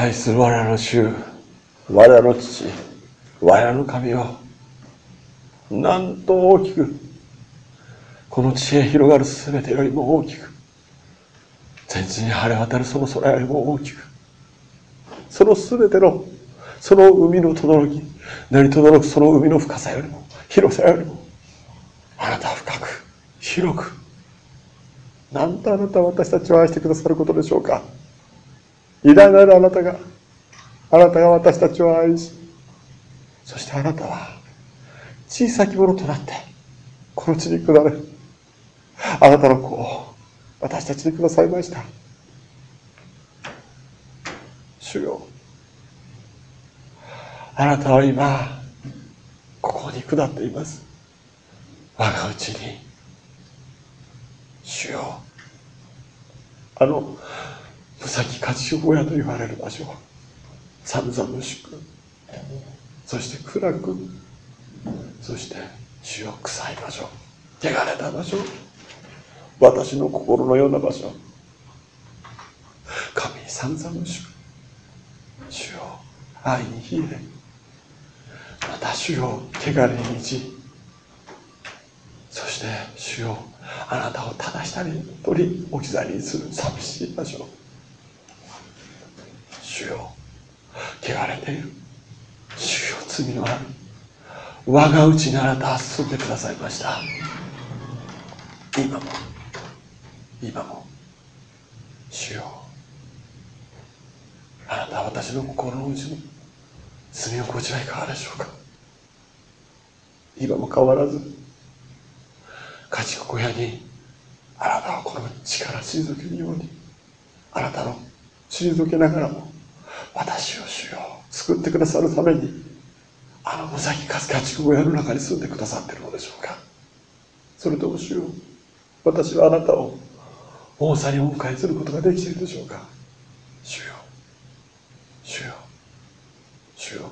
愛する我らの主。我らの父。我らの神よ。なんと大きく。この地へ広がる全てよりも大きく。全地に晴れ渡るその空よりも大きく。その全てのその海の轟。き鳴り轟く。その海の深さよりも広さよりも。あなたは深く広く。なんとあなたは私たちを愛してくださることでしょうか偉大なるあなたがあなたが私たちを愛しそしてあなたは小さきものとなってこの地に下れあなたの子を私たちにくださいました。主よあなたは今ここに下っています。我がうちに。主よあの無先勝ち小屋と言われる場所寒々しくそして暗くそして主よ臭い場所。汚れた場所。私の心のような場所。神に寒々しく主よ愛に冷えまた主よ汚れに満ち。そして主よあなたをただ下に取り置き去りにする寂しい場所。主よ。汚れている。主よ罪のある。我がうちにあなたは進んでくださいました。今も。今も。主よ。あなたは私の心の内の罪をこちらいかがでしょうか。今も変わらず。家畜小屋にあなたはこの力退けるように。あなたの退けながらも。私を主よ救ってくださるためにあの無崎家畜小屋の中に住んでくださっているのでしょうか。それとも主よ私はあなたを王座にお迎えすることができているでしょうか。主よ主よ主よ。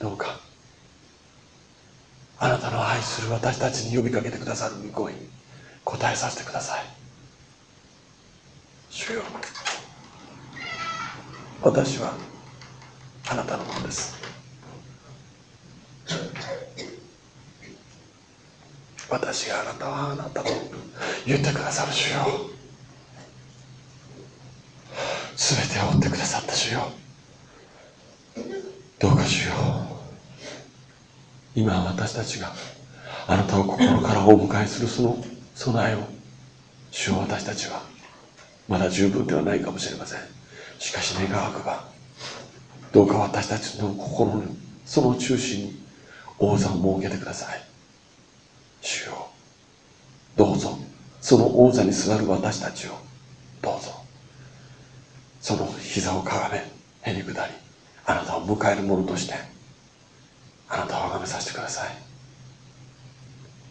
どうかあなたの愛する私たちに呼びかけてくださる御声に答えさせてください。主よ。私はあなたのものです。私があなたはあなたと言ってくださる主よ。全てを追ってくださった主よ。どうか主よ。今私たちがあなたを心からお迎えするその備えを。主よ私たちはまだ十分ではないかもしれません。しかし願わくばどうか私たちの心のその中心に王座を設けてください。主よどうぞ。その王座に座る私たちをどうぞ。その膝をかがめへに下りあなたを迎える者としてあなたを崇めさせてください。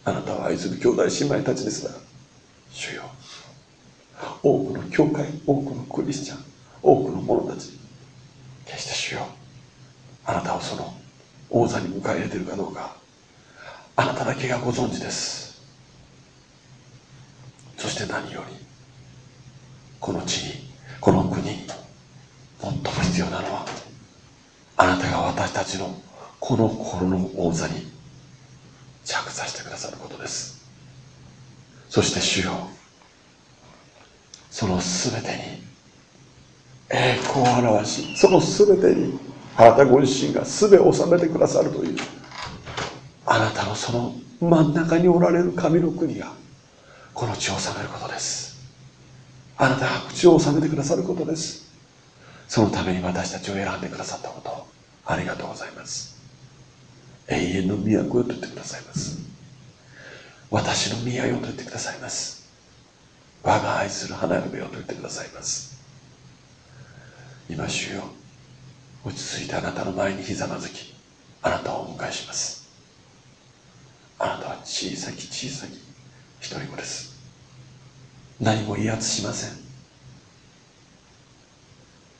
あなたを愛する兄弟姉妹たちですが主よ多くの教会多くのクリスチャン多くの者たち。決して主よあなたをその王座に迎え入れているかどうか。あなただけがご存知です。そして何よりこの地にこの国に最も必要なのはあなたが私たちのこの心の王座に着座してくださることです。そして主よその全てに栄光を表しその全てにあなたご自身が全を収めてくださるという。あなたのその真ん中におられる神の国がこの地を治めることです。あなたが口を治めてくださることです。そのために私たちを選んでくださったことありがとうございます。永遠の都よと言ってくださいます。私の宮よと言ってくださいます。我が愛する花嫁よと言ってくださいます。今主よ。落ち着いてあなたの前にひざまずきあなたをお迎えします。あなたは小さき小さき一人子です。何も威圧しません。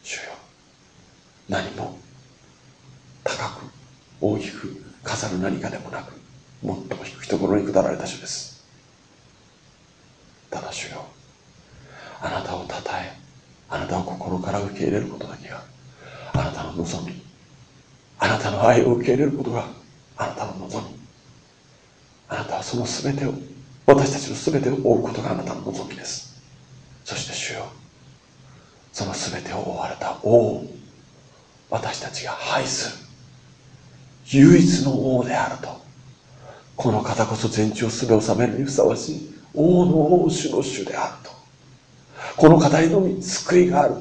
主よ何も高く大きく飾る何かでもなく最も低いところに下られた主です。ただ主よあなたをたたえあなたを心から受け入れることだけがあなたの望みあなたの愛を受け入れることがあなたの望み。あなたはその全てを私たちの全てを追うことがあなたの望みです。そして主よその全てを追われた王を私たちが拝する唯一の王であるとこの方こそ全地をすべ治めるにふさわしい王の王主の主である。この方にのみ救いがある。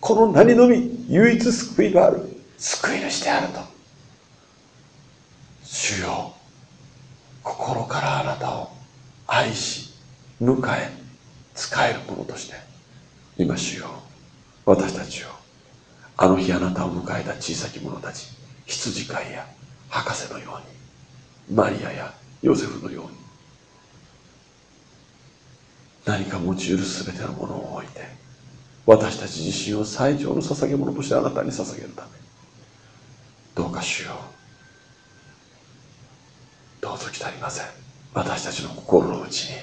この名にのみ唯一救いがある。救い主であると。主よ心からあなたを愛し迎え使えるものとして。今主よ私たちをあの日あなたを迎えた小さき者たち羊飼いや博士のようにマリアやヨセフのように。何か持ち得る全てのものを置いて私たち自身を最上の捧げ物としてあなたに捧げるためどうか主よう。どうぞ来たりません。私たちの心の内に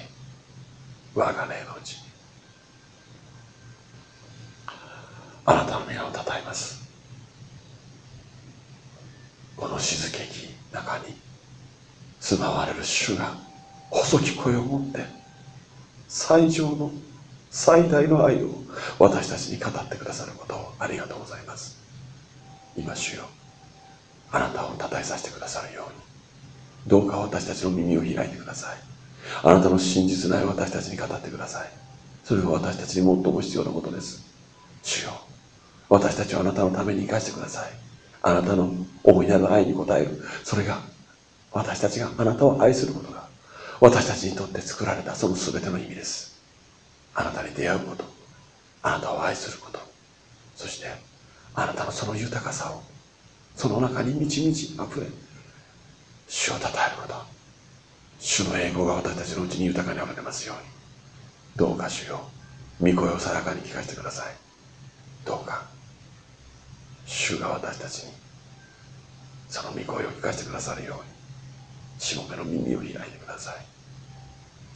我が霊の内に。あなたの皆をたたえます。この静けき中に住まわれる主が細き声を持って最上の最大の愛を私たちに語ってくださることをありがとうございます。今主よあなたをたたえさせてくださるように。どうか私たちの耳を開いてください。あなたの真実ない私たちに語ってください。それが私たちに最も必要なことです。主よ私たちをあなたのために生かしてください。あなたの大いなる愛に応える。それが私たちがあなたを愛することが私たちにとって作られたその全ての意味です。あなたに出会うことあなたを愛することそしてあなたのその豊かさをその中に満ち満ち溢れ主を称えること主の栄光が私たちのうちに豊かにあふれますように。どうか主よ御声をさらかに聞かせてください。どうか主が私たちにその御声を聞かせてくださるように。しもべの耳を開いてください。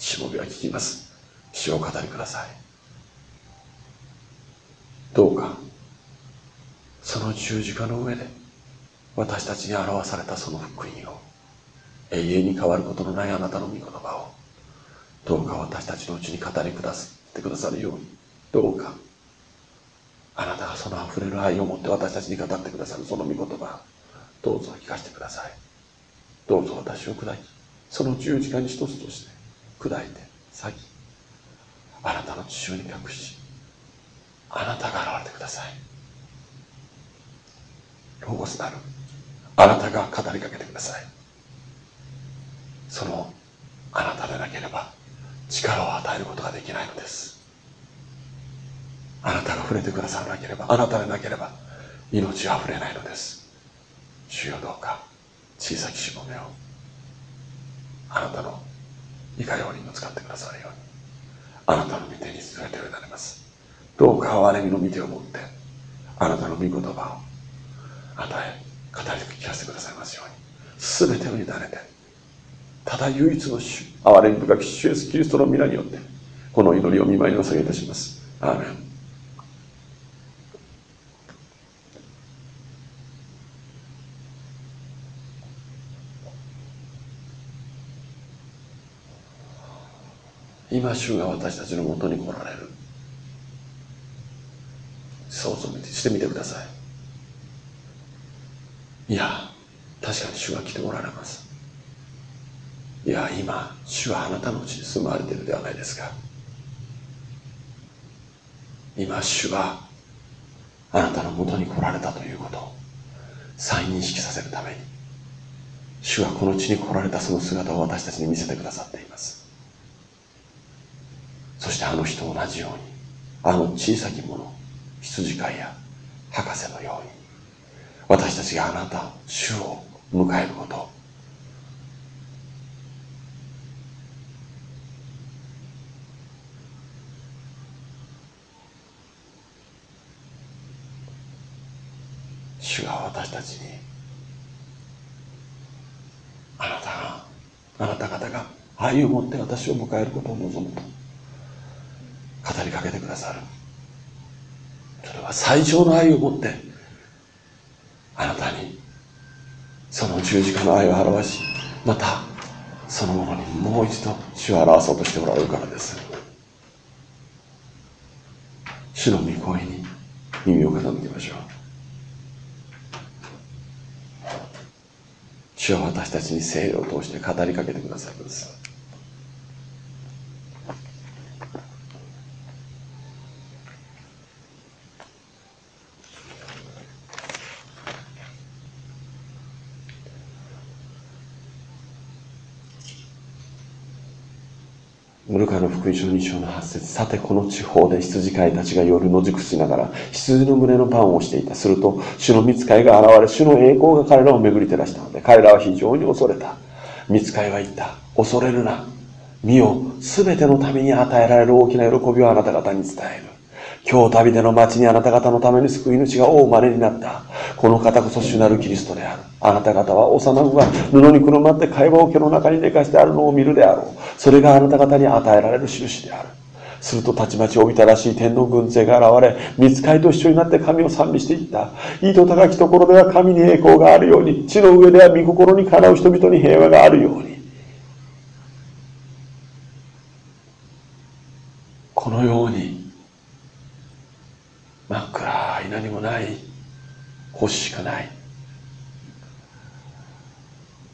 しもべは聞きます。主を語りください。どうかその十字架の上で私たちに表されたその福音を永遠に変わることのないあなたの御言葉をどうか私たちのうちに語りくださってくださるようにどうかあなたがその溢れる愛を持って私たちに語ってくださるその御言葉どうぞ聞かせてください。どうぞ私を砕きその十字架に一つとして砕いて裂きあなたの父親に隠しあなたが現れてください。ロゴスなる。あなたが語りかけてください。そのあなたでなければ力を与えることができないのです。あなたが触れてくださらなければあなたでなければ命は溢れないのです。主よどうか。小さきしもべを。あなたのいかように使ってくださるように。あなたの御手に連れて委ねます。どうか憐れみの御手を持ってあなたの御言葉を与え語り聞かせてくださいますように。全てを委ねてただ唯一の主憐れみ深き主イエスキリストの皆によってこの祈りを見舞いにお下げいたします。アーメン。今主が私たちのもとに来られる。想像してみてください。いや確かに主が来ておられます。いや今主はあなたのうちに住まわれているではないですか。今主はあなたのもとに来られたということを再認識させるために主はこの地に来られたその姿を私たちに見せてくださっています。してあの日と同じようにあの小さき者羊飼いや博士のように私たちがあなた主を迎えること。主が私たちにあなたがあなた方が愛を持って私を迎えることを望むと。語りかけてくださる。それは最上の愛を持ってあなたにその十字架の愛を表しまたそのものにもう一度主を表そうとしておられるからです。主の御声に耳を傾けましょう。主は私たちに聖霊を通して語りかけてくださいますムルカの福音書2章の8節。さてこの地方で羊飼いたちが夜野宿しながら羊の胸のパンをしていた。すると主の御使いが現れ主の栄光が彼らを巡り照らしたので彼らは非常に恐れた。御使いは言った。恐れるな。身よ。全てのために与えられる大きな喜びをあなた方に伝える。今日旅での町にあなた方のために救い主が大まれになった。この方こそ主なるキリストである。あなた方は幼子が布にくるまって会話を毛の中に寝かしてあるのを見るであろう。それがあなた方に与えられる印である。するとたちまちおびたらしい天の軍勢が現れ、見つかりと一緒になって神を賛美していった。意図高きところでは神に栄光があるように、地の上では御心にかなう人々に平和があるように。このように真っ暗い何もない。星しかない。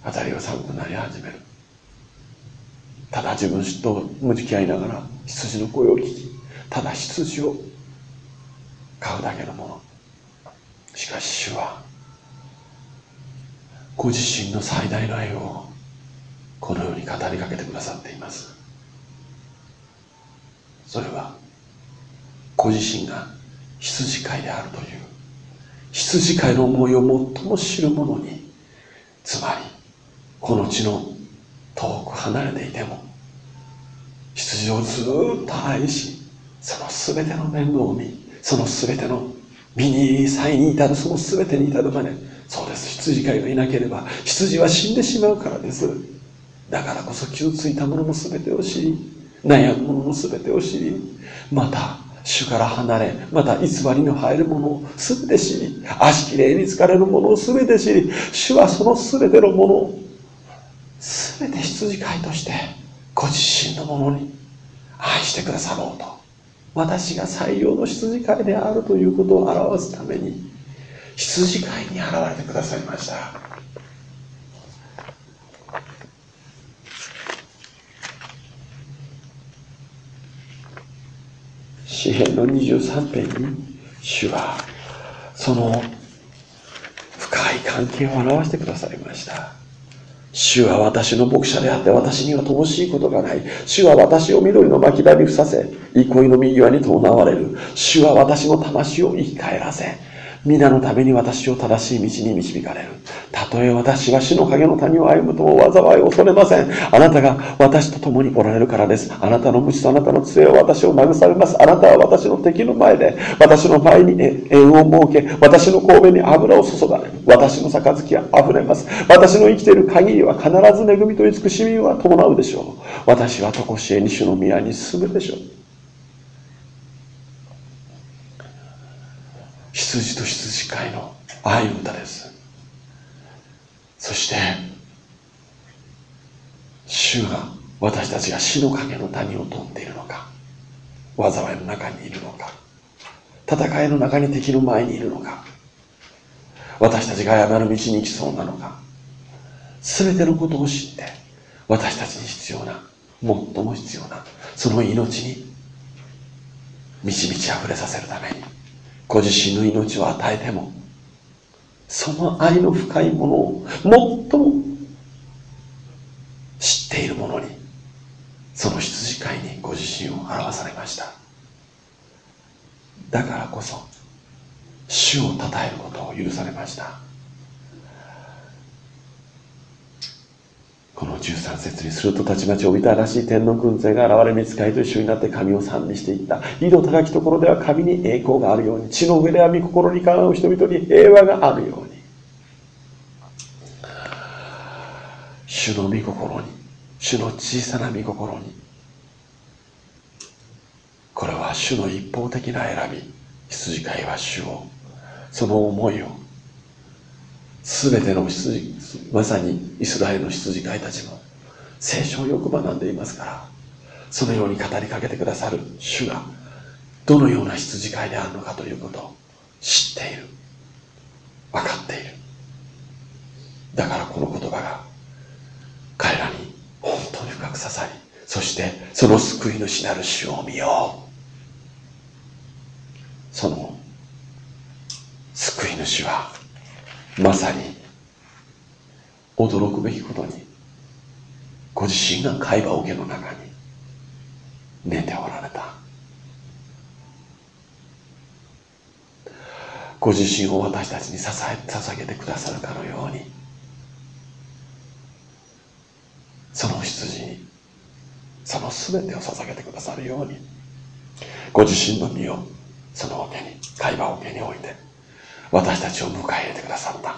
辺りが寒くなり始める。ただ自分と向き合いながら羊の声を聞きただ羊を飼うだけのもの。しかし主はご自身の最大の愛をこのように語りかけてくださっています。それはご自身が羊飼いであるという羊飼いの思いを最も知る者につまりこの地の遠く離れていても羊をずっと愛しその全ての面倒を見その全ての身に際に至るその全てに至るまでそうです。羊飼いがいなければ羊は死んでしまうからです。だからこそ傷ついたものの全てを知り悩むものの全てを知りまた主から離れ、また偽りの入るものを全て知り、足きれいに疲れるものを全て知り、主はその全てのものを全て羊飼いとしてご自身のものに愛してくださろうと。私が採用の羊飼いであるということを表すために、羊飼いに現れてくださいました。詩篇の23編に主はその深い関係を表してくださいました。主は私の牧者であって私には乏しいことがない。主は私を緑の巻き場にふさせ憩いの右側に伴われる。主は私の魂を生き返らせ。皆のために私を正しい道に導かれる。たとえ私は死の影の谷を歩むとも災いを恐れません。あなたが私と共におられるからです。あなたの無知とあなたの杖は私を慰めます。あなたは私の敵の前で、私の前に縁を設け、私の神戸に油を注がれる。私の杯は溢れます。私の生きている限りは必ず恵みと慈しみは伴うでしょう。私は常しえに主の宮に進むでしょう。羊と羊飼いの愛の歌です。そして主が私たちが死の影の谷を通っているのか災いの中にいるのか戦いの中に敵の前にいるのか私たちが誤る道に行きそうなのか全てのことを知って私たちに必要な最も必要なその命に満ち満ち溢れさせるためにご自身の命を与えてもその愛の深いものを最も知っているものにその羊飼いにご自身を表されました。だからこそ主を称えることを許されました。この13節にするとたちまちおびたらしい天の軍勢が現れ見つかりと一緒になって神を賛美していった。井戸高きところでは神に栄光があるように。地の上では御心にかなう人々に平和があるように。主の御心に主の小さな御心に。これは主の一方的な選び。羊飼いは主をその思いを全ての羊まさにイスラエルの羊飼いたちも聖書をよく学んでいますからそのように語りかけてくださる主がどのような羊飼いであるのかということを知っている。分かっている。だからこの言葉が彼らに本当に深く刺さりそしてその救い主なる主を見よう。その救い主はまさに驚くべきことにご自身が海馬桶の中に寝ておられた。ご自身を私たちに支え捧げてくださるかのようにその羊にその全てを捧げてくださるようにご自身の身をその桶に海馬桶に置いて私たちを迎え入れてくださった。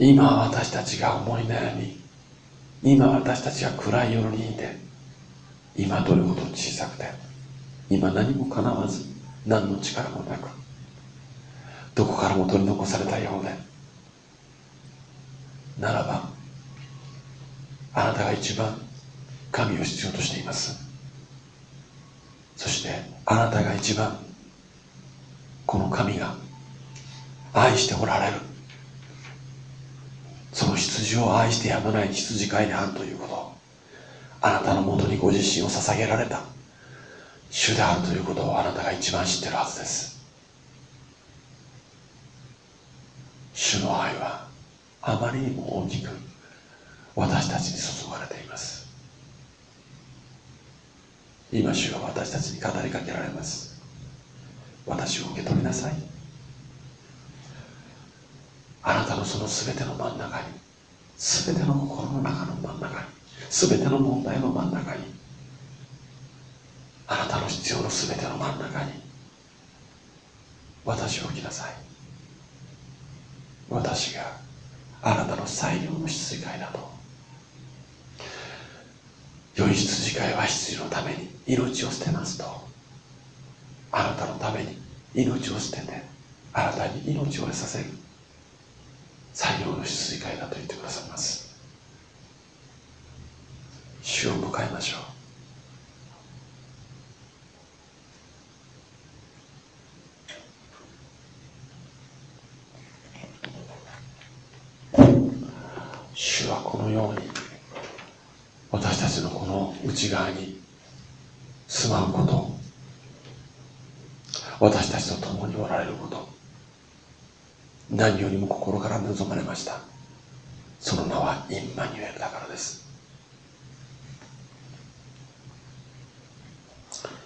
今私たちが思い悩み今私たちが暗い夜にいて今どれほど小さくて今何もかなわず何の力もなくどこからも取り残されたようでならばあなたが一番神を必要としています。そしてあなたが一番この神が愛しておられる。その羊を愛してやまない羊飼いであるということ。あなたのもとにご自身を捧げられた。主であるということをあなたが一番知ってるはずです。主の愛はあまりにも大きく私たちに注がれています。今主は私たちに語りかけられます。私を受け取りなさい。あなたのその全ての真ん中に全ての心の中の真ん中に全ての問題の真ん中にあなたの必要の全ての真ん中に私を置きなさい。私があなたの最良の羊飼いだと。良い羊飼いは羊のために命を捨てますと。あなたのために命を捨ててあなたに命を得させる。最良の羊飼いだと言ってくださいます。主を迎えましょう主はこのように私たちのこの内側に住まうこと。私たちと共におられること。何よりも心から望まれました。その名はインマニュエルだからです。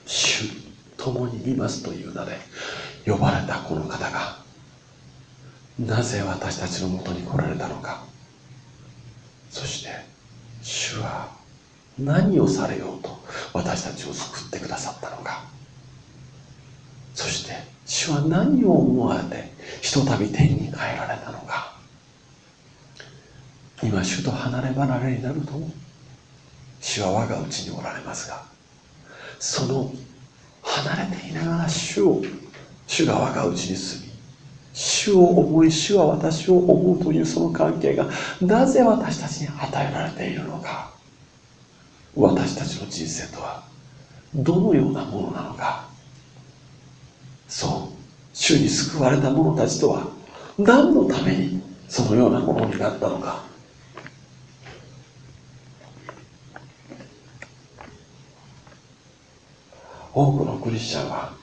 主共にいますという名で呼ばれたこの方がなぜ私たちのもとに来られたのか。そして主は何をされようと私たちを救ってくださったのか。そして主は何を思われてひとたび天に帰られたのか。今主と離れ離れになると主は我がうちにおられますがその離れていながら主を主が我がうちに住み主を思い主は私を思うというその関係がなぜ私たちに与えられているのか。私たちの人生とはどのようなものなのか。そう主に救われた者たちとは何のためにそのようなものになったのか。多くのクリスチャンは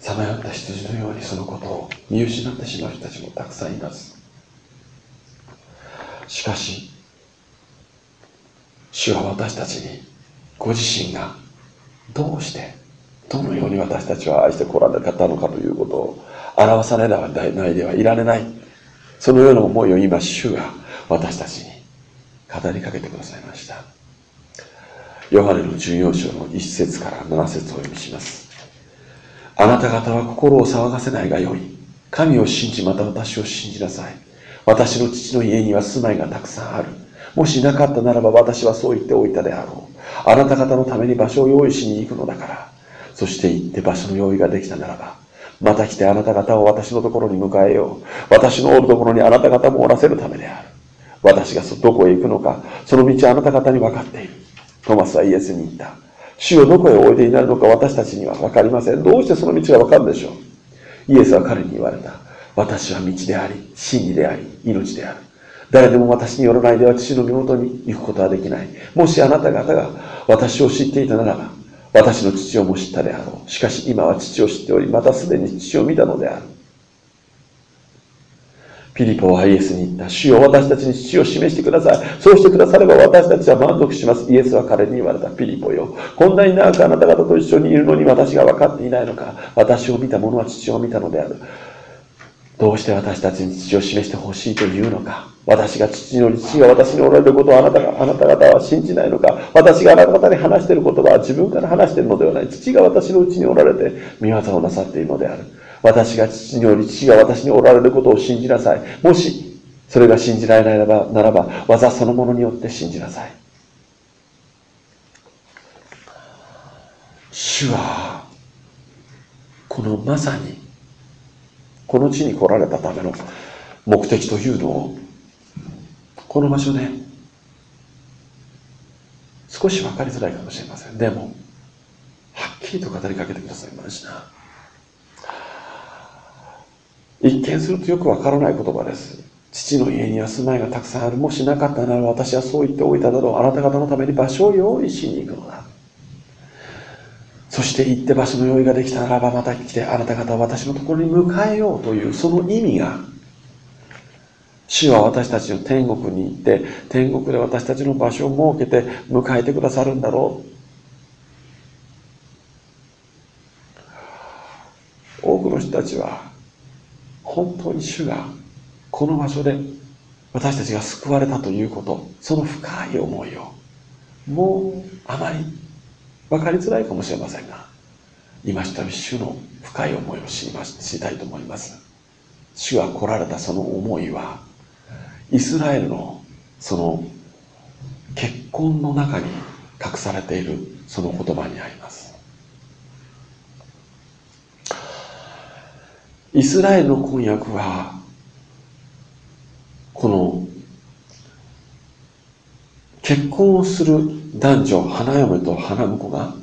さまよった羊のようにそのことを見失ってしまう人たちもたくさんいます。しかし主は私たちにご自身がどうしてどのように私たちを愛してこられたのかということを表されないではいられないそのような思いを今主が私たちに語りかけてくださいましたヨハネの重要章の1節から7節を読みしますあなた方は心を騒がせないがよい。神を信じ、また私を信じなさい。私の父の家には住まいがたくさんある。もしなかったならば私はそう言っておいたであろう。あなた方のために場所を用意しに行くのだから。そして行って場所の用意ができたならば、また来てあなた方を私のところに迎えよう。私のおるところにあなた方もおらせるためである。私がどこへ行くのか、その道あなた方に分かっている。トマスはイエスに言った。主をどこへおいでになるのか私たちには分かりません。どうしてその道が分かるでしょうイエスは彼に言われた。私は道であり、真理であり、命である。誰でも私によらないでは父の身元に行くことはできない。もしあなた方が私を知っていたならば、私の父をも知ったであろう。しかし今は父を知っており、またすでに父を見たのである。ピリポはイエスに言った。主よ私たちに父を示してください。そうしてくだされば私たちは満足します。イエスは彼に言われた。ピリポよ。こんなに長くあなた方と一緒にいるのに私が分かっていないのか。私を見た者は父を見たのである。どうして私たちに父を示してほしいというのか？私が父の父が私におられることをあなたが、あなた方は信じないのか？私があなた方に話している言葉は自分から話しているのではない。父が私のうちにおられて、見業をなさっているのである。私が父により父が私におられることを信じなさい。もし、それが信じられないならば、ならば技そのものによって信じなさい。主は、このまさに、この地に来られたための目的というのを、この場所で、少し分かりづらいかもしれません。でも、はっきりと語りかけてくださいました。一見するとよくわからない言葉です。父の家には住まいがたくさんある。もしなかったなら私はそう言っておいただろう。あなた方のために場所を用意しに行くのだ。そして行って場所の用意ができたならばまた来てあなた方は私のところに迎えようというその意味が主は私たちの天国に行って天国で私たちの場所を設けて迎えてくださるんだろう。多くの人たちは本当に主がこの場所で私たちが救われたということその深い思いをもうあまり分かりづらいかもしれませんが今一人主の深い思いを知りま知りたいと思います。主が来られたその思いはイスラエルのその結婚の中に隠されているその言葉にあります。イスラエルの婚約はこの結婚をする男女花嫁と花婿が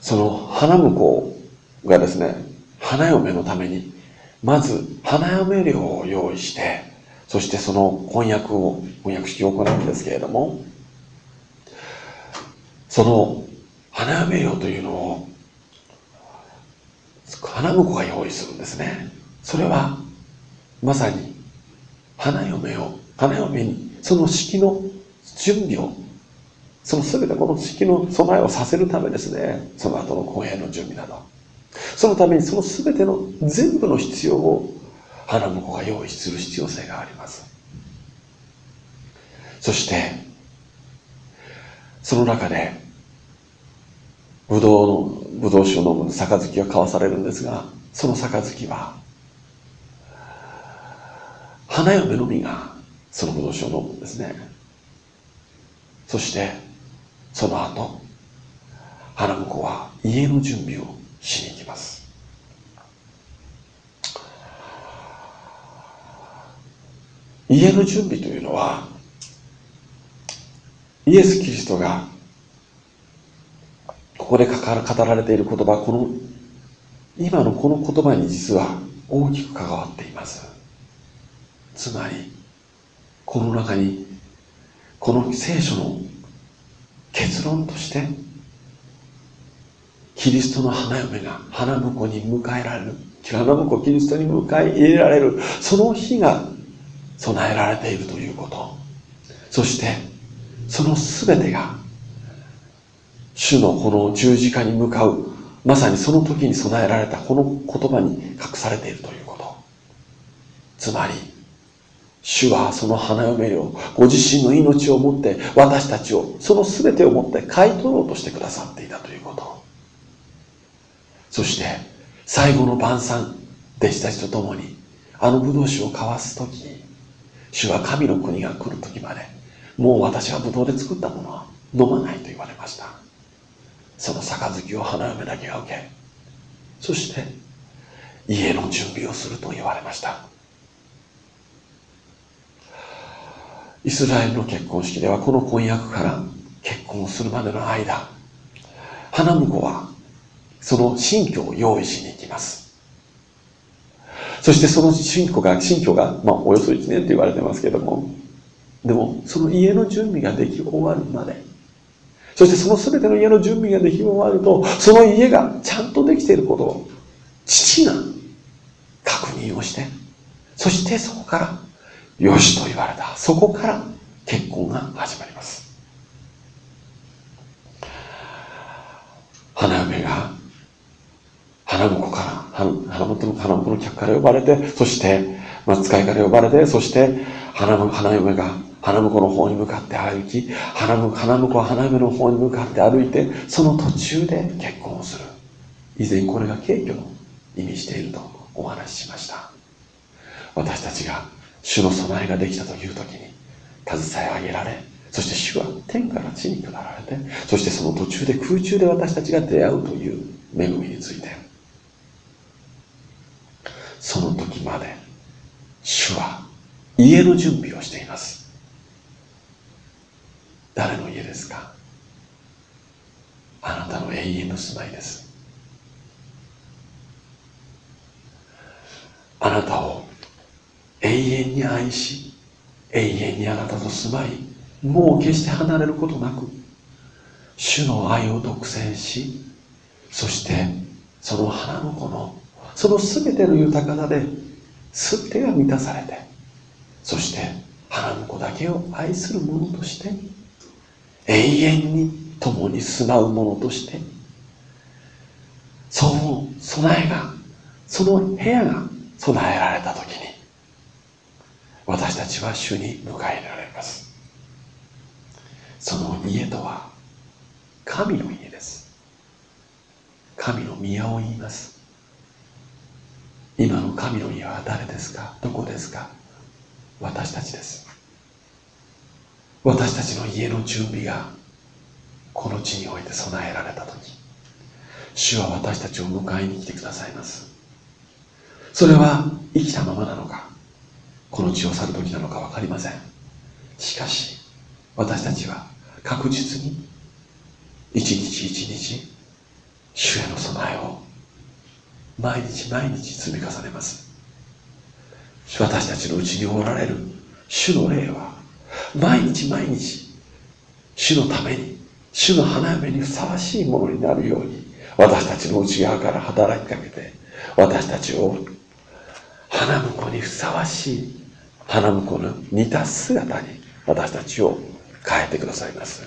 その花婿がですね花嫁のためにまず花嫁料を用意してそしてその婚約を婚約式を行うんですけれどもその花嫁料というのを花婿が用意するんですね。それはまさに花嫁を花嫁にその式の準備をその全てこの式の備えをさせるためですね。その後の公演の準備など。そのためにその全ての全部の必要を花婿が用意する必要性があります。そしてその中でブドウのブドウ酒を飲む杯が交わされるんですがその杯は花嫁のみがそのブドウ酒を飲むんですね。そしてその後花婿は家の準備をしに行きます。家の準備というのはイエス・キリストがここで語られている言葉この今のこの言葉に実は大きく関わっています。つまりこの中にこの聖書の結論としてキリストの花嫁が花婿に迎えられる。花婿キリストに迎え入れられる。その日が備えられているということ。そしてその全てが主のこの十字架に向かうまさにその時に備えられたこの言葉に隠されているということ。つまり主はその花嫁をご自身の命をもって私たちをその全てをもって買い取ろうとしてくださっていたということ。そして最後の晩餐弟子たちと共にあの武道酒を交わす時主は神の国が来る時までもう私はブドウで作ったものは飲まないと言われました。その杯を花嫁だけが受けそして家の準備をすると言われました。イスラエルの結婚式ではこの婚約から結婚するまでの間花婿はその新居を用意しに行きます。そしてその新居が新居が、まあ、およそ1年と言われてますけどもでもその家の準備ができ終わるまで。そしてその全ての家の準備ができ終わるとその家がちゃんとできていることを父が確認をしてそしてそこからよしと言われた。そこから結婚が始まります。花嫁が花婿から花婿の花婿の客から呼ばれてそして、まあ、使いから呼ばれてそして花花嫁が花婿の方に向かって歩き花花婿は花嫁の方に向かって歩いてその途中で結婚をする。以前これが敬虚の意味しているとお話ししました。私たちが主の備えができたという時に携え上げられそして主は天から地に下られてそしてその途中で空中で私たちが出会うという恵みについてその時まで主は家の準備をしています。誰の家ですか？あなたの永遠の住まいです。あなたに愛し永遠にあなたと住まいもう決して離れることなく主の愛を独占しそしてその花の子のその全ての豊かさで全てが満たされてそして花の子だけを愛する者として永遠に共に住まう者としてその備えがその部屋が備えられた時に私たちは主に迎えられます。その家とは神の家です。神の宮を言います。今の神の家は誰ですか？どこですか？私たちです。私たちの家の準備がこの地において備えられた時。主は私たちを迎えに来てくださいます。それは生きたままなのか？この地を去る時なのか分かりません。しかし私たちは確実に一日一日主への備えを毎日毎日積み重ねます。私たちのうちにおられる主の霊は毎日毎日主のために主の花嫁にふさわしいものになるように私たちの内側から働きかけて私たちを花婿にふさわしい花婿の似た姿に私たちを変えてくださいます。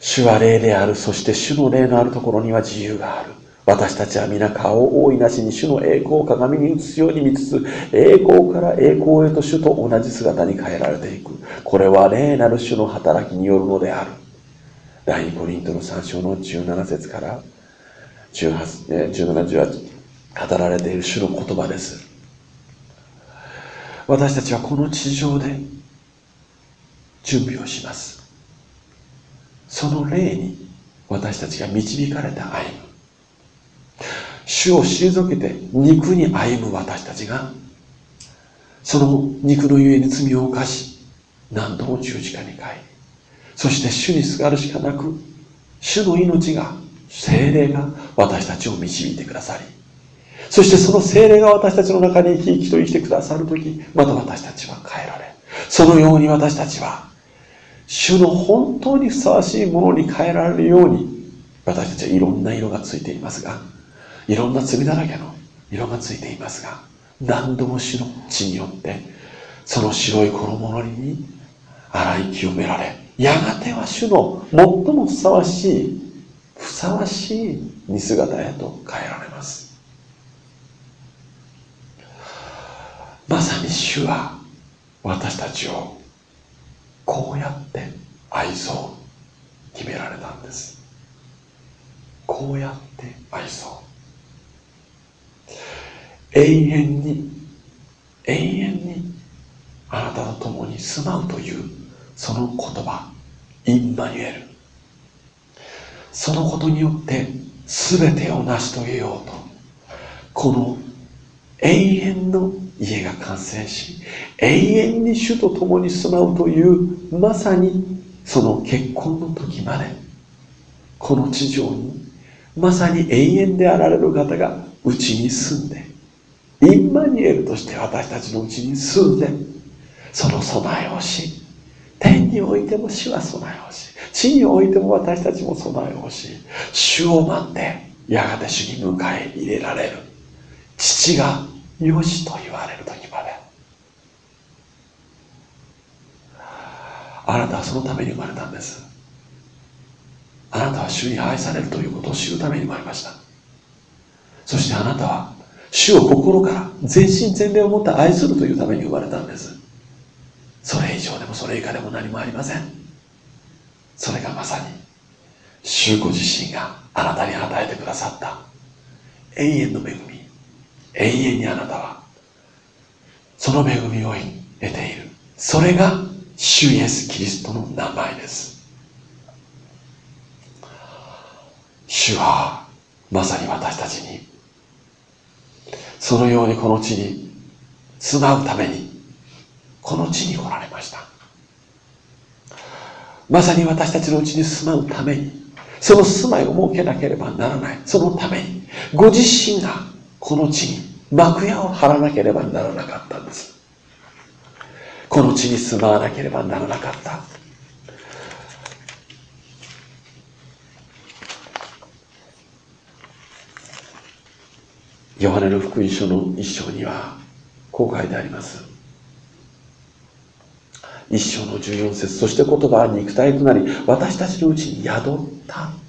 主は霊であるそして主の霊のあるところには自由がある。私たちは皆顔を覆いなしに主の栄光を鏡に映すように見つつ栄光から栄光へと主と同じ姿に変えられていく。これは霊なる主の働きによるのである。第2コリントの3章の17節から18 17、18語られている主の言葉です。私たちはこの地上で準備をします。その霊に私たちが導かれて歩む。主を退けて肉に歩む私たちがその肉のゆえに罪を犯し何度も十字架に帰りそして主にすがるしかなく主の命が精霊が私たちを導いてくださりそしてその精霊が私たちの中に生き生きと生きてくださるとき、また私たちは変えられ、そのように私たちは、主の本当にふさわしいものに変えられるように、私たちはいろんな色がついていますが、いろんな罪だらけの色がついていますが、何度も主の血によって、その白い衣に洗い清められ、やがては主の最もふさわしい、ふさわしい似姿へと変えられます。まさに主は私たちをこうやって愛そう決められたんです。こうやって愛そう永遠に永遠にあなたと共に住まうというその言葉インマニュエルそのことによって全てを成し遂げようと。この永遠の家が完成し永遠に主と共に住まうというまさにその結婚の時までこの地上にまさに永遠であられる方がうちに住んでインマニエルとして私たちのうちに住んでその備えをし天においても主は備えをし地においても私たちも備えをし主を待ってやがて主に迎え入れられる。父がよしと言われる時まで。あなたはそのために生まれたんです。あなたは主に愛されるということを知るために生まれました。そしてあなたは主を心から全身全霊を持って愛するというために生まれたんです。それ以上でもそれ以下でも何もありません。それがまさに主ご自身があなたに与えてくださった永遠の恵み。永遠にあなたはその恵みを得ている。それが主イエス・キリストの名前です。主はまさに私たちにそのようにこの地に住まうためにこの地に来られました。まさに私たちのうちに住まうためにその住まいを設けなければならない。そのためにご自身がこの地に幕屋を張らなければならなかったんです。この地に住まわなければならなかった。ヨハネの福音書の一章にはこう書いてあります。一章の14節そして言葉は肉体となり私たちのうちに宿った。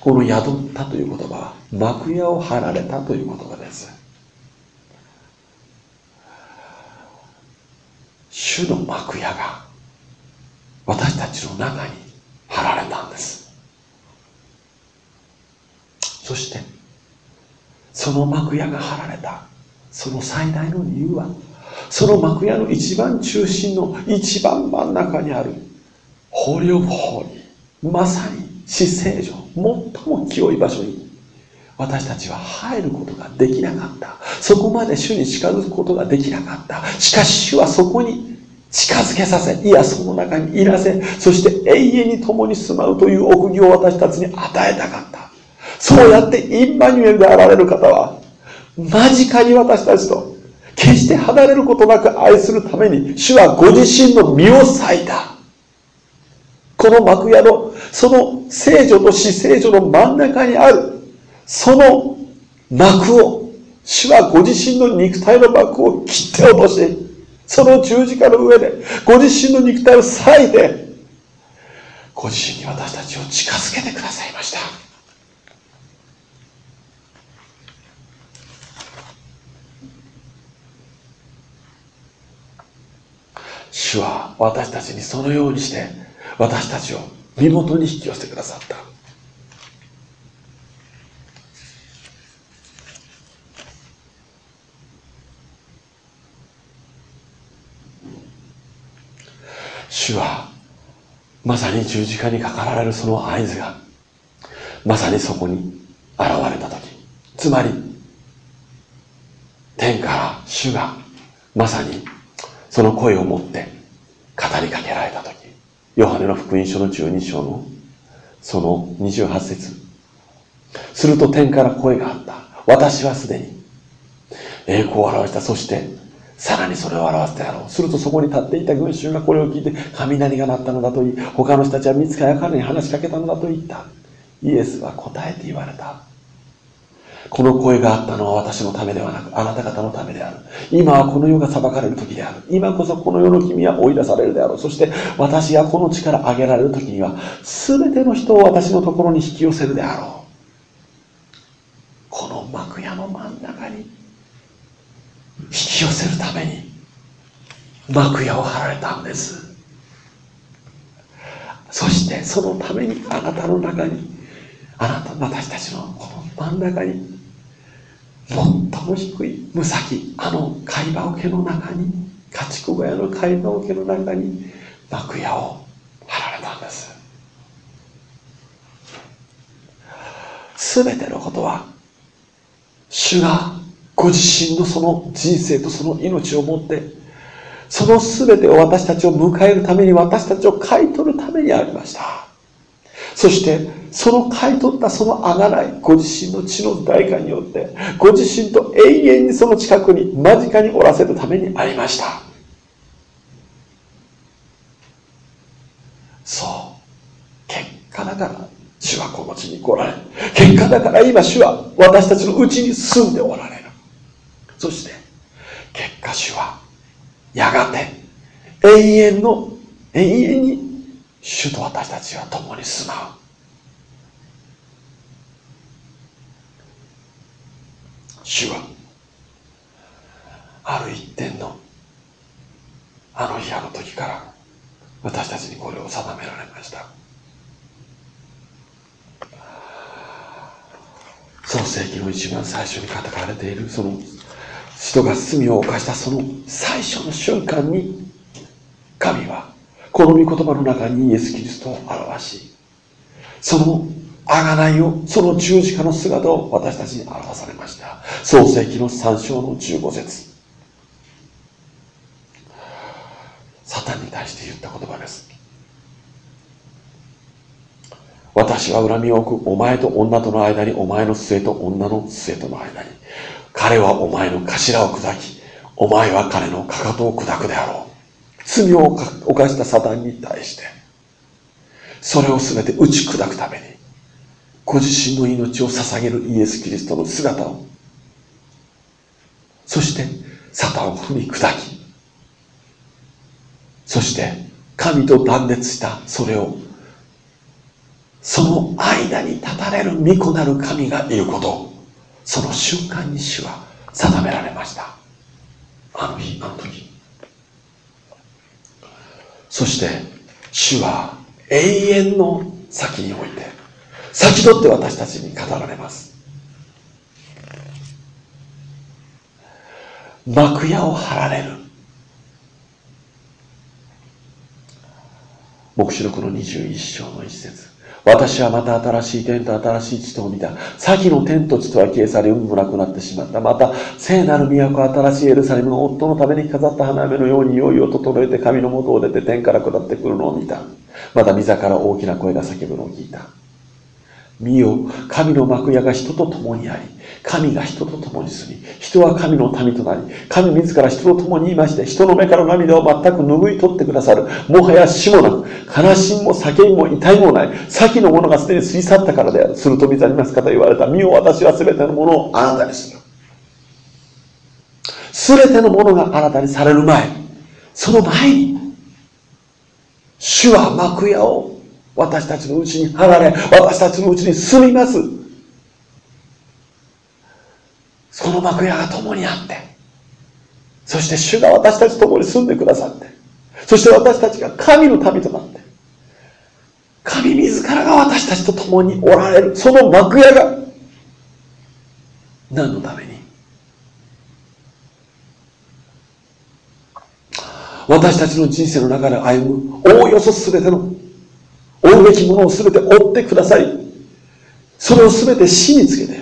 この宿ったという言葉は幕屋を張られたという言葉です。主の幕屋が私たちの中に張られたんです。そしてその幕屋が張られたその最大の理由はその幕屋の一番中心の一番真ん中にある法領法にまさに死聖所最も清い場所に私たちは入ることができなかった。そこまで主に近づくことができなかった。しかし主はそこに近づけさせいやその中にいらせそして永遠に共に住まうという奥義を私たちに与えたかった。そうやってインマニュエルであられる方は間近に私たちと決して離れることなく愛するために主はご自身の身を裂いた。この幕屋のその聖女と死聖女の真ん中にあるその幕を主はご自身の肉体の幕を切って落としその十字架の上でご自身の肉体を裂いてご自身に私たちを近づけてくださいました。主は私たちにそのようにして私たちを身元に引き寄せてくださった。主はまさに十字架にかかられるその合図がまさにそこに現れた時。つまり天から主がまさにその声を持って語りかけられた時。ヨハネの福音書の12章のその28節。すると天から声があった。私はすでに栄光を表した。そしてさらにそれを表すであろう。するとそこに立っていた群衆がこれを聞いて雷が鳴ったのだと言い他の人たちは見つかや彼に話しかけたのだと言った。イエスは答えて言われた。この声があったのは私のためではなく、あなた方のためである。今はこの世が裁かれる時である。今こそこの世の君は追い出されるであろう。そして私がこの地から上げられる時には、全ての人を私のところに引き寄せるであろう。この幕屋の真ん中に引き寄せるために幕屋を張られたんです。そしてそのためにあなたの中にあなた私たちのこの真ん中に最も低い。無先あの貝羽桶の中に家畜小屋の貝羽桶の中に幕屋を張られたんです。全てのことは主がご自身のその人生とその命をもってその全てを私たちを迎えるために私たちを買い取るためにありました。そしてその買い取ったそのあがないご自身の血の代価によってご自身と永遠にその近くに間近におらせるためにありました。そう。結果だから主はこの地に来られる。結果だから今主は私たちのうちに住んでおられる。そして結果主はやがて永遠の永遠に主と私たちは共に住まう。主はある一点のあの日あの時から私たちにこれを定められました。創世記の一番最初に語られているその人が罪を犯したその最初の瞬間に神はこの御言葉の中にイエス・キリストを表しその贖いをその十字架の姿を私たちに表されました。創世記の3章の15節。サタンに対して言った言葉です。私は恨みを置くお前と女との間にお前の末と女の末との間に彼はお前の頭を砕きお前は彼のかかとを砕くであろう。罪を犯したサタンに対してそれを全て打ち砕くためにご自身の命を捧げるイエス・キリストの姿をそしてサタンを踏み砕きそして神と断絶したそれをその間に立たれる御子なる神がいることその瞬間に主は定められました。あの日あの時そして主は永遠の先において先取って私たちに語られます。幕屋を張られる。黙示録の21章の一節私はまた新しい天と新しい地とを見た。先の天と地とは消え去り、運もなくなってしまった。また、聖なる都、新しいエルサレムの夫のために飾った花嫁のように用意を整えて神の元を出て天から下ってくるのを見た。また、座から大きな声が叫ぶのを聞いた。見よ、神の幕屋が人と共にあり、神が人と共に住み、人は神の民となり、神自ら人と共にいまして、人の目から涙を全く拭い取ってくださる。もはや死もなく、悲しみも叫びも痛いもない。先のものがすでに過ぎ去ったからである。すると御座にますかと言われた。見よ、私は全てのものをあなたにする。全てのものがあなたにされる前、その前に、主は幕屋を私たちのうちに離れ、私たちのうちに住みます。その幕屋が共にあって、そして主が私たちと共に住んでくださって、そして私たちが神の民となって、神自らが私たちと共におられる、その幕屋が、何のために？私たちの人生の中で歩む、おおよそ全ての追うべきものを全て追ってください。それを全て死につけて、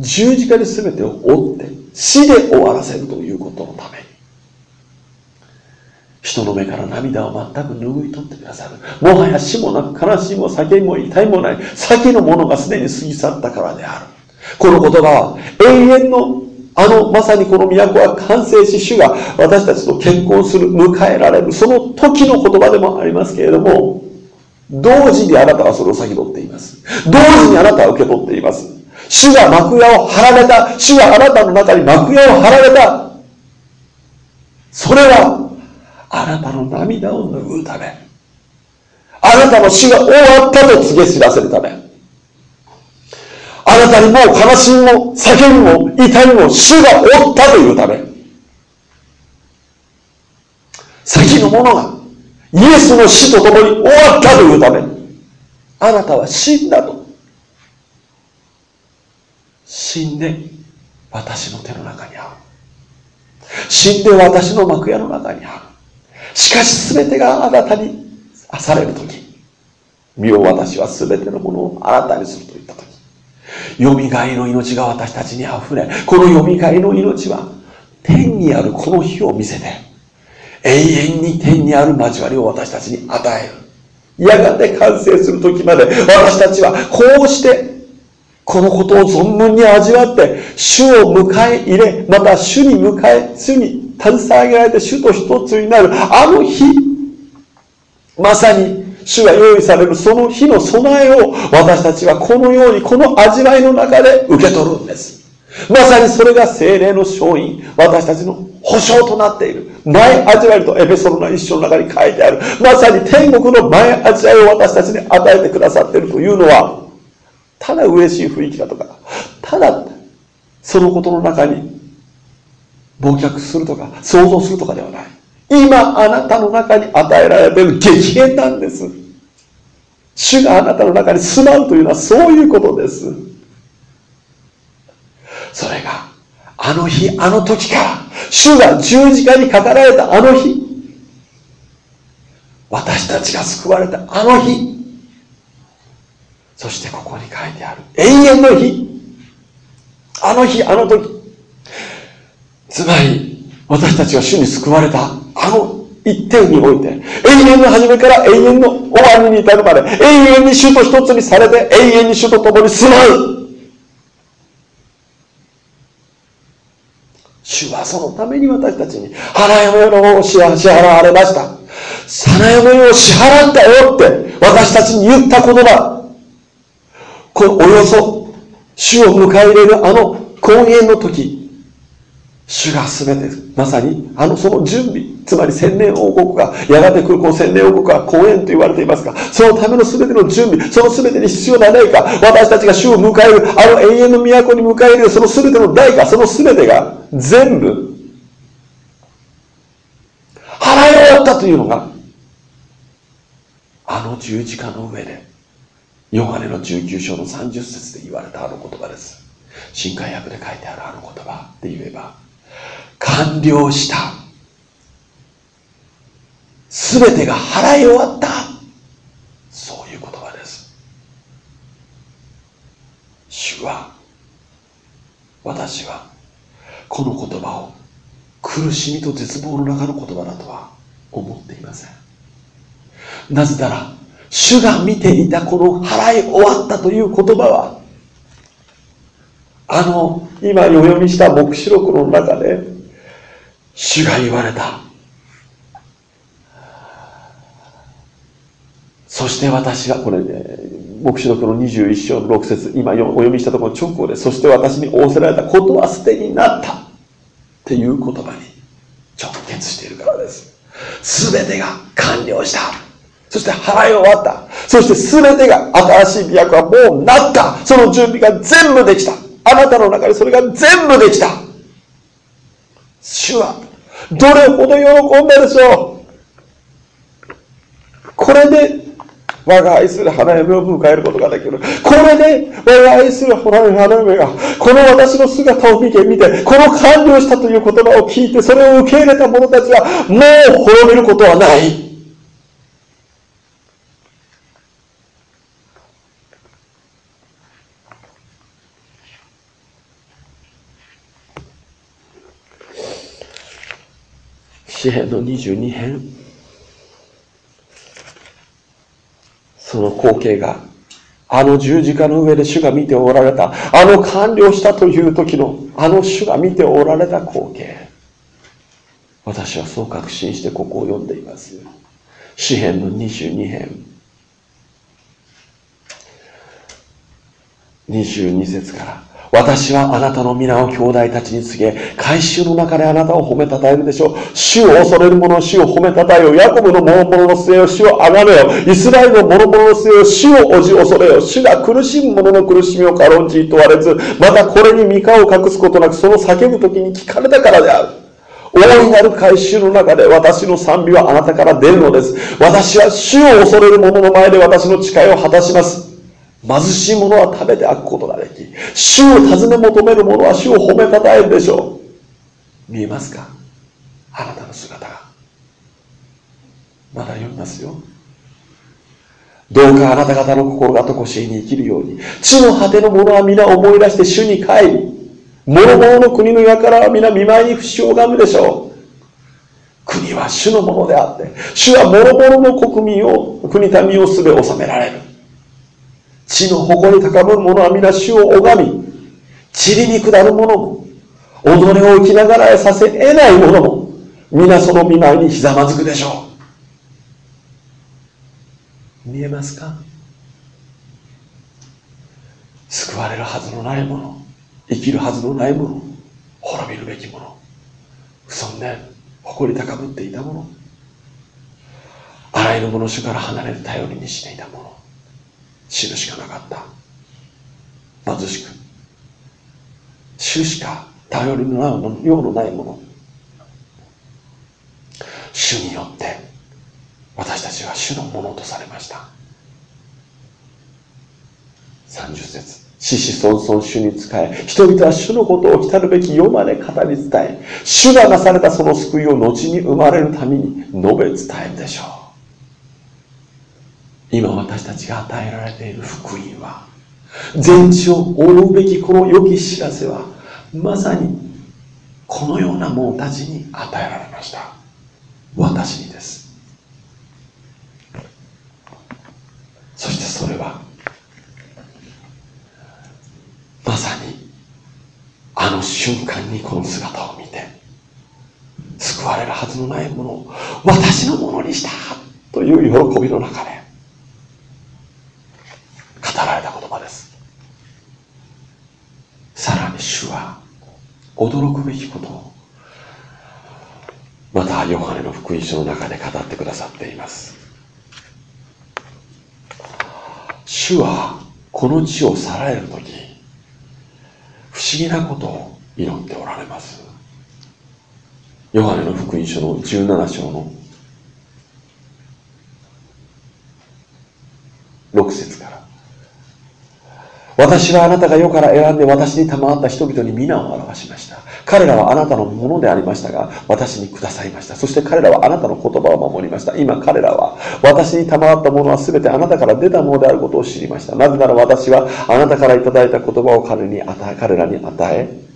十字架で全てを追って、死で終わらせるということのために。人の目から涙を全く拭い取ってくださる。もはや死もなく悲しみも叫びも痛いもない。先のものがすでに過ぎ去ったからである。この言葉は永遠のあのまさにこの都は完成し主が私たちと結婚する、迎えられる、その時の言葉でもありますけれども、同時にあなたはそれを先取っています。同時にあなたは受け取っています。主が幕屋を張られた。主があなたの中に幕屋を張られた。それは、あなたの涙を拭うため。あなたの死が終わったと告げ知らせるため。あなたにもう悲しみも叫びも痛みも主が負ったというため。先のものがイエスの死と共に終わったというために、あなたは死んだと。死んで、私の手の中にある。死んで私の幕屋の中にある。しかし全てがあなたにされる時。身を私は全てのものを新たにすると言った時。よみがえりの命が私たちに溢れこのよみがえの命は天にあるこの日を見せて永遠に天にある交わりを私たちに与える。やがて完成する時まで私たちはこうしてこのことを存分に味わって主を迎え入れまた主に迎え主に携えられて主と一つになるあの日まさに主が用意されるその日の備えを私たちはこのようにこの味わいの中で受け取るんです。まさにそれが精霊の勝因私たちの保証となっている。前味わいとエペソの一章の中に書いてある。まさに天国の前味わいを私たちに与えてくださっているというのはただ嬉しい雰囲気だとかただそのことの中に忘却するとか想像するとかではない。今あなたの中に与えられている激変なんです。主があなたの中に住まうというのはそういうことです。それがあの日あの時から主が十字架にかかられたあの日私たちが救われたあの日そしてここに書いてある永遠の日あの日あの時つまり私たちが主に救われたあの一点において永遠の初めから永遠の終わりに至るまで永遠に主と一つにされて永遠に主と共に住まう主はそのために私たちに花嫁のを支払われました。花嫁を支払ったよって私たちに言った言葉。このおよそ主を迎え入れるあの公演の時主が全てまさにあのその準備つまり千年王国がやがて来るこの千年王国は公園と言われていますがそのための全ての準備その全てに必要な代価私たちが主を迎えるあの永遠の都に迎えるその全ての代価その全てが全部払い終わったというのがあの十字架の上でヨハネの19章の30節で言われたあの言葉です。新海訳で書いてあるあの言葉で言えば完了した。全てが払い終わった。そういう言葉です。主は私はこの言葉を苦しみと絶望の中の言葉だとは思っていません。なぜなら主が見ていたこの払い終わったという言葉はあの今お読みした黙示録の中で主が言われた。そして私がこれね黙示録の21章の6節今お読みしたところ直後でそして私に仰せられたことは捨てになった。っていう言葉に直結しているからです。全てが完了した。そして払い終わった。そして全てが新しい美薬はもうなった。その準備が全部できた。あなたの中にそれが全部できた主はどれほど喜んだでしょうこれで我が愛する花嫁を迎えることができる。これで我が愛する花嫁がこの私の姿を見て見て、この完了したという言葉を聞いて、それを受け入れた者たちはもう滅びることはない。詩篇の22編。その光景があの十字架の上で主が見ておられたあの完了したという時のあの主が見ておられた光景。私はそう確信してここを読んでいます。詩篇の22編。22節から。私はあなたの皆を兄弟たちに告げ、改宗の中であなたを褒めたたえるでしょう。主を恐れる者を主を褒めたたえよ。ヤコブの諸々の末を主をあがめよ。イスラエルの諸々の末を主をおじ恐れよ。主が苦しむ者の苦しみを軽んじ問われず、またこれに三河を隠すことなく、その叫ぶ時に聞かれたからである。大いなる改宗の中で私の賛美はあなたから出るのです。私は主を恐れる者の前で私の誓いを果たします。貧しい者は食べて飽くことができ、主を尋ね求める者は主を褒めたたえるでしょう。見えますか？あなたの姿が。まだ読みますよ。どうかあなた方の心がとこしえに生きるように、地の果ての者は皆思い出して主に帰り、諸々の国の輩は皆見舞いに不死を拝むでしょう。国は主のものであって、主は諸々の国民を、国民をすべ治められる。地の誇り高ぶる者は皆主を拝み、塵に下る者も、己を生きながらえさせ得ない者も、皆その見舞いにひざまずくでしょう。見えますか？救われるはずのない者、生きるはずのない者、滅びるべき者、そんで誇り高ぶっていた者、あらゆるもの主から離れて頼りにしていた者、死ぬしかなかった。貧しく。主しか頼りのようのないもの。主によって私たちは主のものとされました。30節。死死孫孫主に仕え人々は主のことを来たるべき世まで語り伝え主がなされたその救いを後に生まれるために述べ伝えるでしょう。今私たちが与えられている福音は全地を覆うべきこの良き知らせはまさにこのような者たちに与えられました。私にです。そしてそれはまさにあの瞬間にこの姿を見て救われるはずのないものを私のものにしたという喜びの中でられた言葉です。さらに主は驚くべきことをまたヨハネの福音書の中で語ってくださっています。主はこの地を去られる時不思議なことを祈っておられます。ヨハネの福音書の17章の6節から私はあなたが世から選んで私に賜った人々に皆を表しました。彼らはあなたのものでありましたが、私にくださいました。そして彼らはあなたの言葉を守りました。今彼らは、私に賜ったものは全てあなたから出たものであることを知りました。なぜなら私はあなたからいただいた言葉を彼に与え、彼らに与え、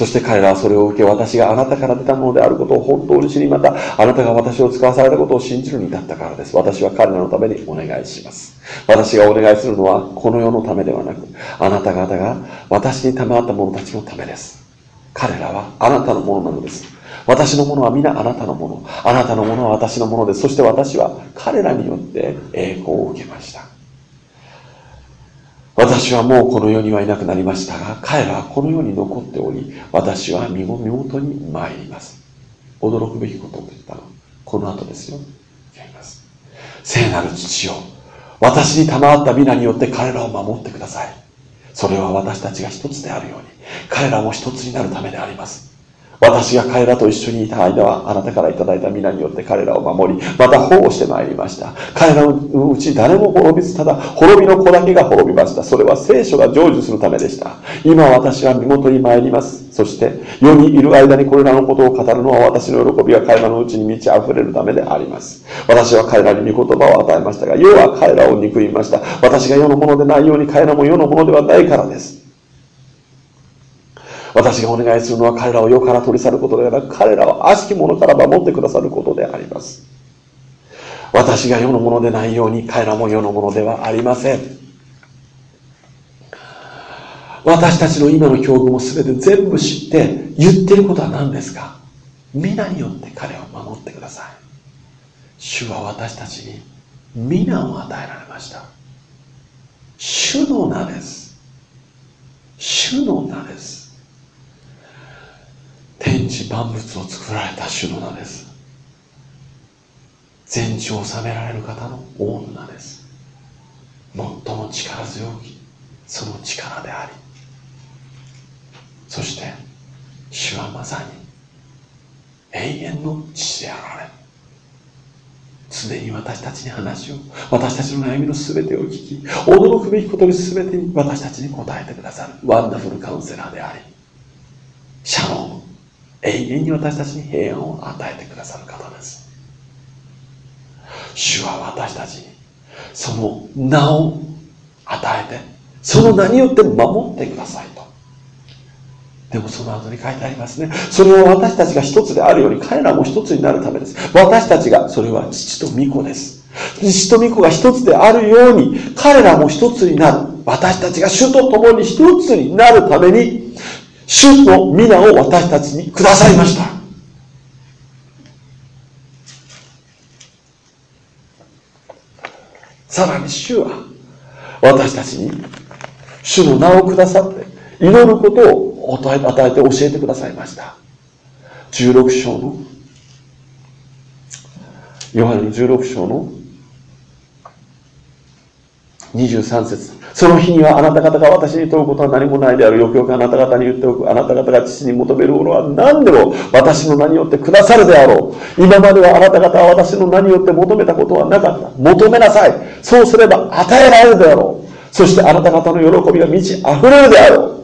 そして彼らはそれを受け、私があなたから出たものであることを本当に知り、また、あなたが私を使わされたことを信じるに至ったからです。私は彼らのためにお願いします。私がお願いするのは、この世のためではなく、あなた方が私に賜った者たちのためです。彼らはあなたのものなのです。私のものは皆あなたのもの。あなたのものは私のものです。そして私は彼らによって栄光を受けました。私はもうこの世にはいなくなりましたが、彼らはこの世に残っており、私は身元に参ります。驚くべきことと言ったの。この後ですよ。やります。聖なる父よ。私に賜った皆によって彼らを守ってください。それは私たちが一つであるように、彼らも一つになるためであります。私が彼らと一緒にいた間は、あなたからいただいた皆によって彼らを守り、また保護してまいりました。彼らのうち誰も滅びず、ただ滅びの子だけが滅びました。それは聖書が成就するためでした。今私は身元に参ります。そして、世にいる間にこれらのことを語るのは私の喜びが彼らのうちに満ち溢れるためであります。私は彼らに御言葉を与えましたが、世は彼らを憎みました。私が世のものでないように彼らも世のものではないからです。私がお願いするのは彼らを世から取り去ることではなく、彼らを悪しき者から守ってくださることであります。私が世のものでないように、彼らも世のものではありません。私たちの今の境遇も全て全部知って言ってることは何ですか？皆によって彼を守ってください。主は私たちに皆を与えられました。主の名です。主の名です。天地万物を作られた主の名です。全地を治められる方の王の名です。最も力強きその力であり。そして主はまさに永遠の父であられ。常に私たちに話を私たちの悩みの全てを聞き驚くべきことに全てに私たちに答えてくださる。ワンダフルカウンセラーであり。シャローム永遠に私たちに平安を与えてくださる方です主は私たちにその名を与えてその名によって守ってくださいとでもその後に書いてありますね。それは私たちが一つであるように彼らも一つになるためです。私たちが、それは父と御子です。父と御子が一つであるように彼らも一つになる。私たちが主と共に一つになるために、主の皆を私たちにくださいました。さらに主は私たちに主の名をくださって祈ることを与えて教えてくださいました16章のヨハネの16章の23節その日にはあなた方が私に問うことは何もないである。よくよくあなた方に言っておく。あなた方が父に求めるものは何でも私の名によってくださるであろう。今まではあなた方は私の名によって求めたことはなかった。求めなさい。そうすれば与えられるであろう。そしてあなた方の喜びが満ち溢れるであろう。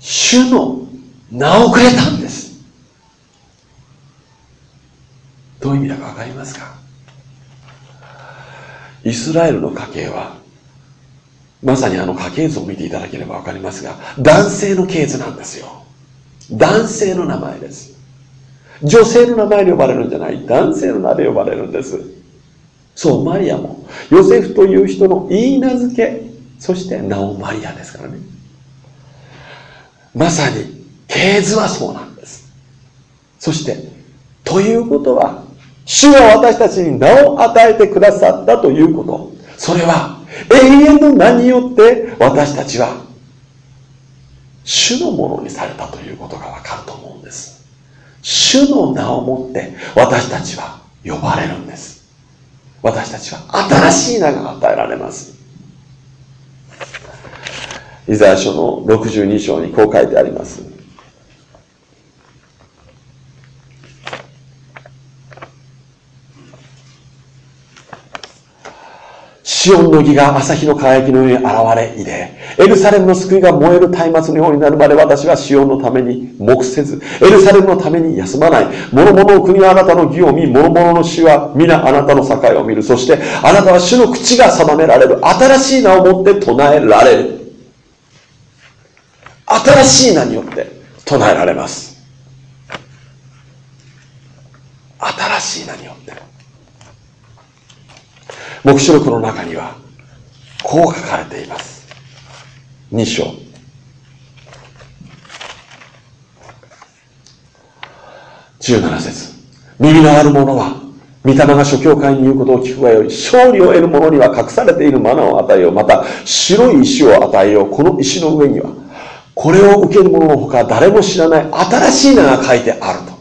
主の名をくれたんです。どういう意味だか分かりますか？イスラエルの家系はまさにあの家系図を見ていただければ分かりますが男性の系図なんですよ。男性の名前です。女性の名前で呼ばれるんじゃない。男性の名で呼ばれるんです。そうマリアも。ヨセフという人の言い名付けそして名をマリアですからね。まさに系図はそうなんです。そしてということは主が私たちに名を与えてくださったということ。それは永遠の名によって私たちは主のものにされたということがわかると思うんです。主の名をもって私たちは呼ばれるんです。私たちは新しい名が与えられます。イザヤ書の62章にこう書いてあります。シオンの義が朝日の輝きのように現れいで、エルサレムの救いが燃える松明のようになるまで私はシオンのために黙せず、エルサレムのために休まない。諸々の国はあなたの義を見、諸々の死は皆あなたの境を見る。そしてあなたは主の口が定められる。新しい名をもって唱えられる。新しい名によって唱えられます。新しい名によって。黙示録の中にはこう書かれています。2章。17節。耳のある者は御霊が諸教会に言うことを聞くがより勝利を得る者には隠されているマナを与えようまた白い石を与えようこの石の上にはこれを受ける者のほか誰も知らない新しい名が書いてあると。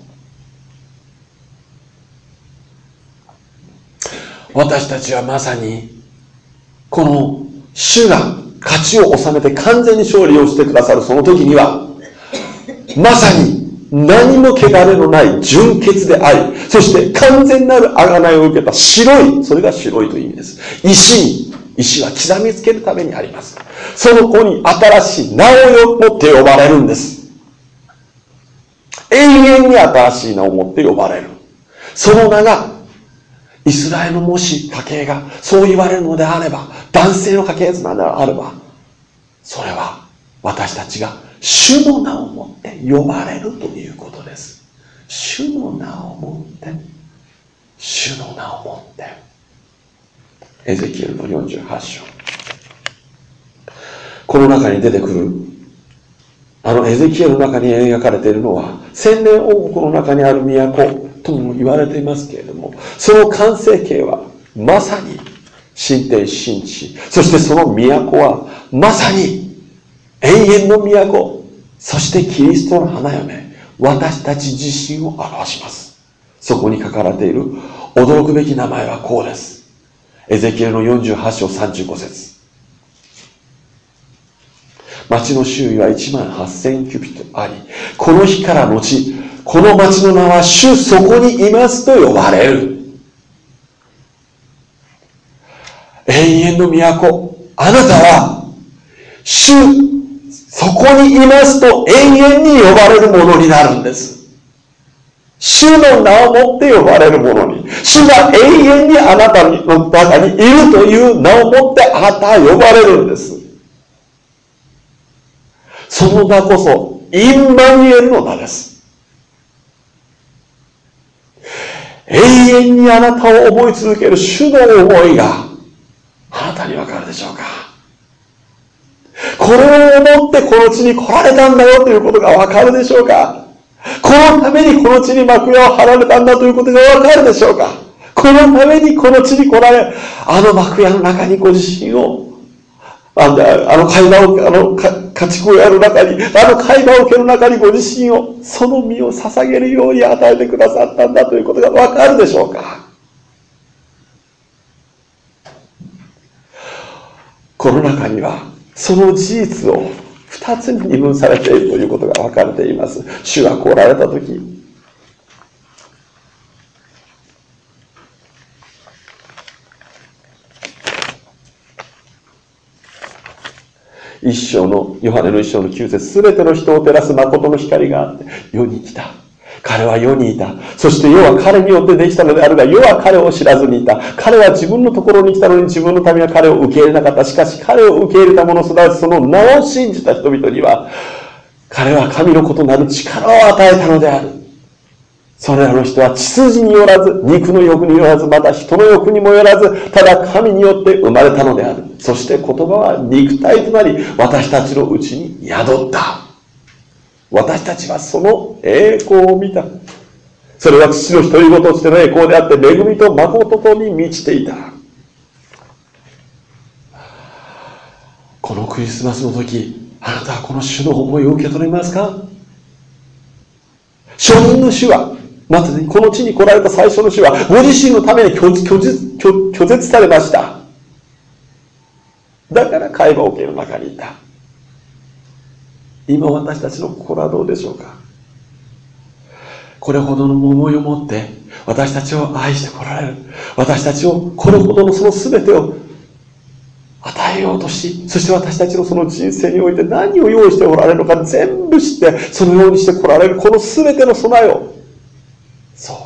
私たちはまさに、この主が勝ちを収めて完全に勝利をしてくださるその時には、まさに何も汚れのない純潔であり、そして完全なる贖いを受けた白い、それが白いという意味です。石に、石は刻みつけるためにあります。その子に新しい名を持って呼ばれるんです。永遠に新しい名を持って呼ばれる。その名がイスラエルのもし家系がそう言われるのであれば、男性の家系図なのであれば、それは私たちが主の名をもって呼ばれるということです。主の名をもって、主の名をもって。エゼキエルの48章。この中に出てくる、あのエゼキエルの中に描かれているのは、千年王国の中にある都、とも言われていますけれども、その完成形はまさに神天神地、そしてその都はまさに永遠の都、そしてキリストの花嫁、私たち自身を表します。そこに書かれている驚くべき名前はこうです。エゼキエルの48章35節町の周囲は1万8000キュビットあり、この日から後、この町の名は主そこにいますと呼ばれる。永遠の都、あなたは、主、そこにいますと永遠に呼ばれるものになるんです。主の名を持って呼ばれるものに、主が永遠にあなたの中にいるという名を持ってあなたは呼ばれるんです。その名こそ、インマニエルの名です。永遠にあなたを思い続ける主の思いがあなたにわかるでしょうか？これを思ってこの地に来られたんだよということがわかるでしょうか？このためにこの地に幕屋を張られたんだということがわかるでしょうか？このためにこの地に来られ、あの幕屋の中にご自身をあの、会話を、あの、家畜屋の中に、あの会話桶の中にご自身を、その身を捧げるように与えてくださったんだということがわかるでしょうか？この中には、その事実を二つに二分されているということが分かれています。主が来られた時、一章の、ヨハネの一章の9節すべての人を照らす誠の光があって、世に来た。彼は世にいた。そして世は彼によってできたのであるが、世は彼を知らずにいた。彼は自分のところに来たのに自分の民は彼を受け入れなかった。しかし彼を受け入れた者、すなわちその名を信じた人々には、彼は神のことなる力を与えたのである。それらの人は血筋によらず、肉の欲によらず、また人の欲にもよらず、ただ神によって生まれたのである。そして言葉は肉体となり、私たちのうちに宿った。私たちはその栄光を見た。それは父の独り言としての栄光であって、恵みと誠とに満ちていた。このクリスマスの時、あなたはこの主の思いを受け取れますか？初任の主はまず、この地に来られた最初の主は、ご自身のために拒絶拒絶されました。だから会話桶の中にいた。今私たちの心はどうでしょうか？これほどの思いを持って私たちを愛してこられる。私たちをこれほどのその全てを与えようとし、そして私たちのその人生において何を用意しておられるのか全部知って、そのようにして来られるこの全ての備えをそう。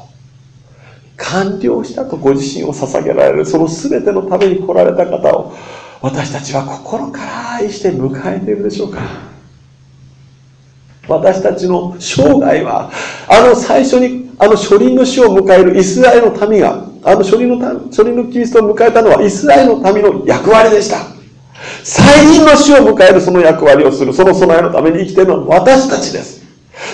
完了したとご自身を捧げられるその全てのために来られた方を私たちは心から愛して迎えているでしょうか。私たちの生涯はあの最初にあの初輪の死を迎えるイスラエルの民があの初輪の初輪のキリストを迎えたのはイスラエルの民の役割でした。再臨の死を迎えるその役割をするその備えのために生きているのは私たちです。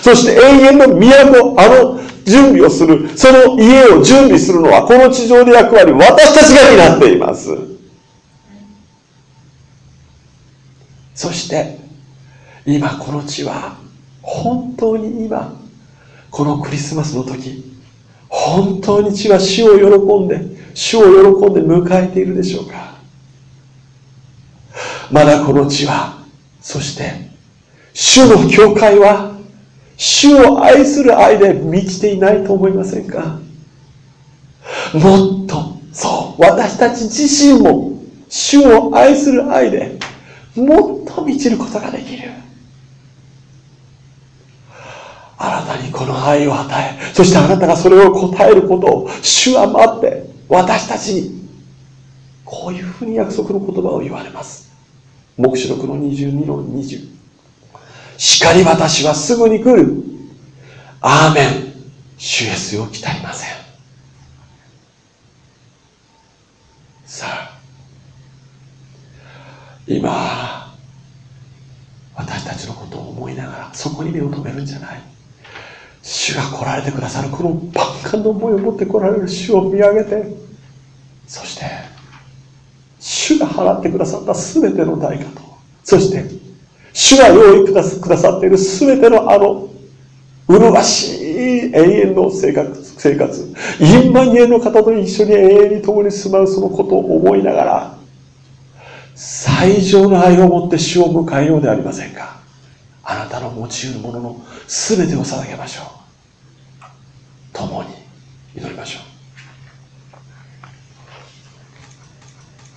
そして永遠の都あの準備をする、その家を準備するのは、この地上で役割、私たちが担っています。そして、今この地は、本当に今、このクリスマスの時、本当に地は死を喜んで、主を喜んで迎えているでしょうかまだこの地は、そして、主の教会は、主を愛する愛で満ちていないと思いませんか？もっと、そう、私たち自身も主を愛する愛でもっと満ちることができる。あなたにこの愛を与え、そしてあなたがそれを答えることを主は待って私たちにこういうふうに約束の言葉を言われます。黙示録の22の20。叱り私はすぐに来る。アーメン。主イエスを来たりません。さあ、今、私たちのことを思いながら、そこに目を留めるんじゃない。主が来られてくださる、この万感の思いを持って来られる主を見上げて、そして、主が払ってくださった全ての代価と、そして、主が用意くださっている全てのあの、麗しい永遠の生活、生活。インマニエの方と一緒に永遠に共に住まうそのことを思いながら、最上の愛を持って主を迎えようではありませんかあなたの持ち得るものの全てを捧げましょう共に祈りましょう